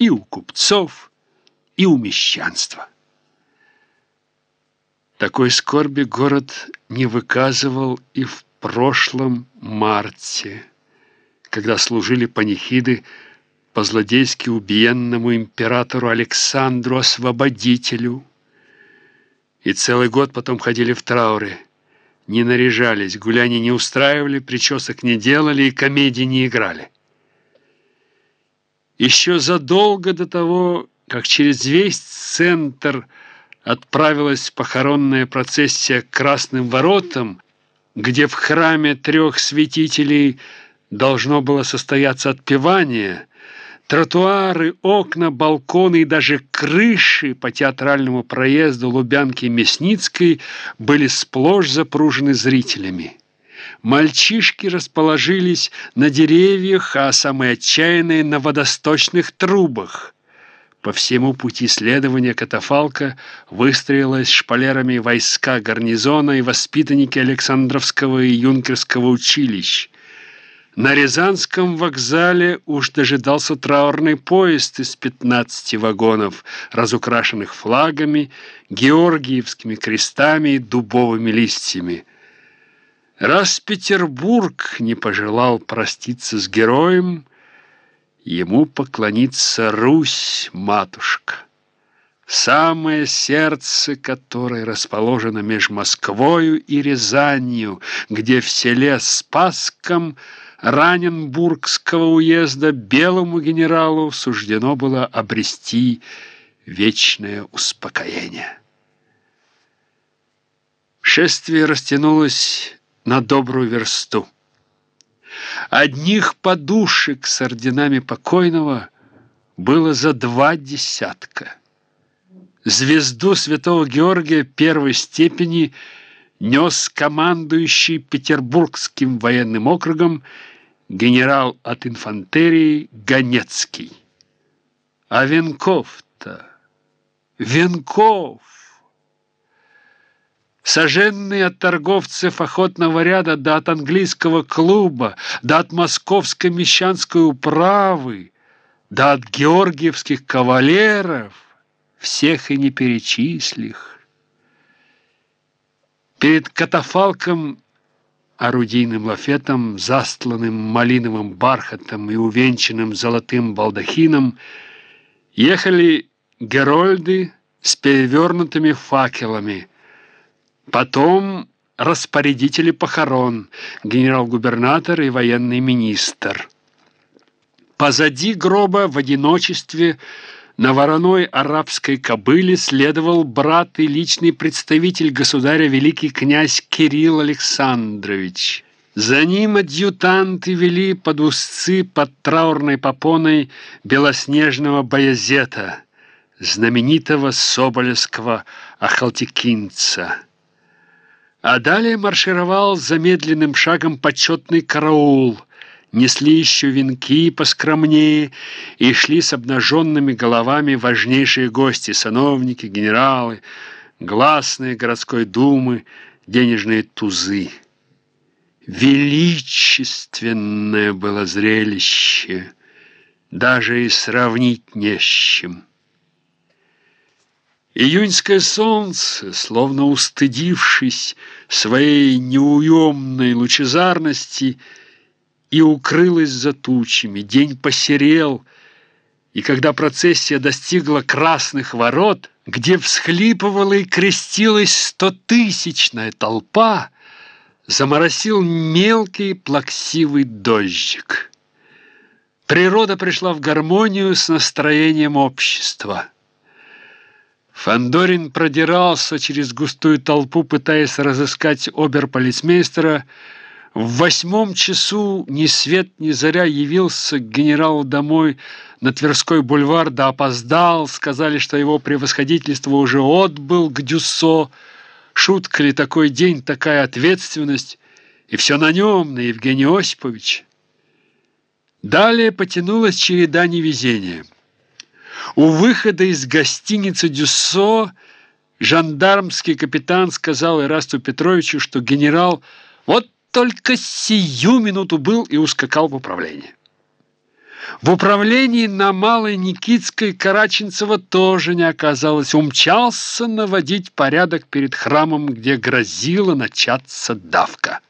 и у купцов, и у мещанства. Такой скорби город не выказывал и в прошлом марте, когда служили панихиды по злодейски убиенному императору Александру Освободителю. И целый год потом ходили в трауре, не наряжались, гуляния не устраивали, причесок не делали и комедии не играли. Еще задолго до того, как через весь центр отправилась похоронная процессия к Красным воротам, где в храме трех святителей должно было состояться отпевание, тротуары, окна, балконы и даже крыши по театральному проезду Лубянки Мясницкой были сплошь запружены зрителями. Мальчишки расположились на деревьях, а самые отчаянные на водосточных трубах. По всему пути следования катафалка выстроилась шпалерами войска гарнизона и воспитанники Александровского и Юнкерского училищ. На Рязанском вокзале уж дожидался траурный поезд из 15 вагонов, разукрашенных флагами, георгиевскими крестами и дубовыми листьями. Раз Петербург не пожелал проститься с героем, ему поклонится Русь, матушка, самое сердце которой расположено между Москвою и Рязанью, где в селе Спасском Раненбургского уезда белому генералу суждено было обрести вечное успокоение. Шествие растянулось на добрую версту. Одних подушек с орденами покойного было за два десятка. Звезду святого Георгия первой степени нес командующий Петербургским военным округом генерал от инфантерии Ганецкий. А Венков-то, Венков! Соженный от торговцев охотного ряда да от английского клуба, да от московской мещанской управы, да от георгиевских кавалеров, всех и не перечислих. Перед катафалком, орудийным лафетом, застланным малиновым бархатом и увенчанным золотым балдахином, ехали герольды с перевернутыми факелами, Потом распорядители похорон, генерал-губернатор и военный министр. Позади гроба в одиночестве на вороной арабской кобыле следовал брат и личный представитель государя великий князь Кирилл Александрович. За ним адъютанты вели под узцы под траурной попоной белоснежного боязета, знаменитого соболевского ахалтекинца. А далее маршировал замедленным шагом почетный караул. Несли еще венки поскромнее и шли с обнаженными головами важнейшие гости, сановники, генералы, гласные городской думы, денежные тузы. Величественное было зрелище, даже и сравнить не с чем. Июньское солнце, словно устыдившись своей неуемной лучезарности, и укрылось за тучами. День посерел, и когда процессия достигла красных ворот, где всхлипывала и крестилась стотысячная толпа, заморосил мелкий плаксивый дождик. Природа пришла в гармонию с настроением общества. Фандорин продирался через густую толпу, пытаясь разыскать оберполицмейстера. В восьмом часу ни свет ни заря явился к генералу домой на Тверской бульвар, да опоздал. Сказали, что его превосходительство уже отбыл к Дюссо. Шутка ли такой день, такая ответственность? И все на нем, на Евгений Осипович. Далее потянулась череда невезения. У выхода из гостиницы «Дюссо» жандармский капитан сказал Ирасту Петровичу, что генерал вот только сию минуту был и ускакал в управление. В управлении на Малой Никитской Караченцева тоже не оказалось. Умчался наводить порядок перед храмом, где грозила начаться давка.